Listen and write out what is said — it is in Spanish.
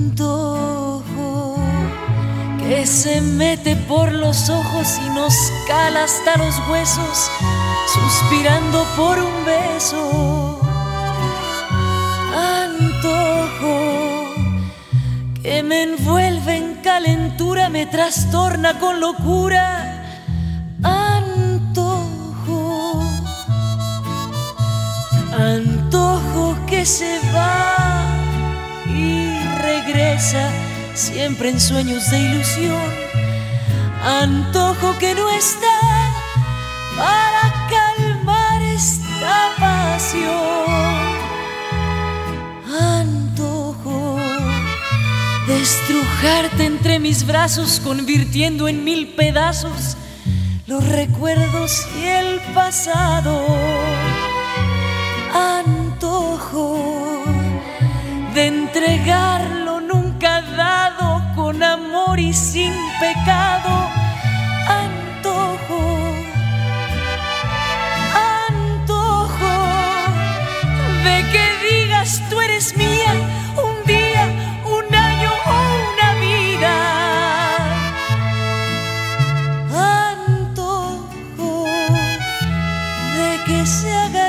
Antojo que se mete por los ojos y nos cala hasta los huesos, suspirando por un beso. Antojo que me envuelve en calentura, me trastorna con locura. Antojo, antojo que se va regresa siempre en sueños de ilusión. Antojo que no está para calmar esta pasión. Antojo de estrujarte entre mis brazos, convirtiendo en mil pedazos los recuerdos y el pasado. Antojo de entregarlo y sin pecado antojo, antojo de que digas tú eres mía un día, un año o una vida. Antojo de que se haga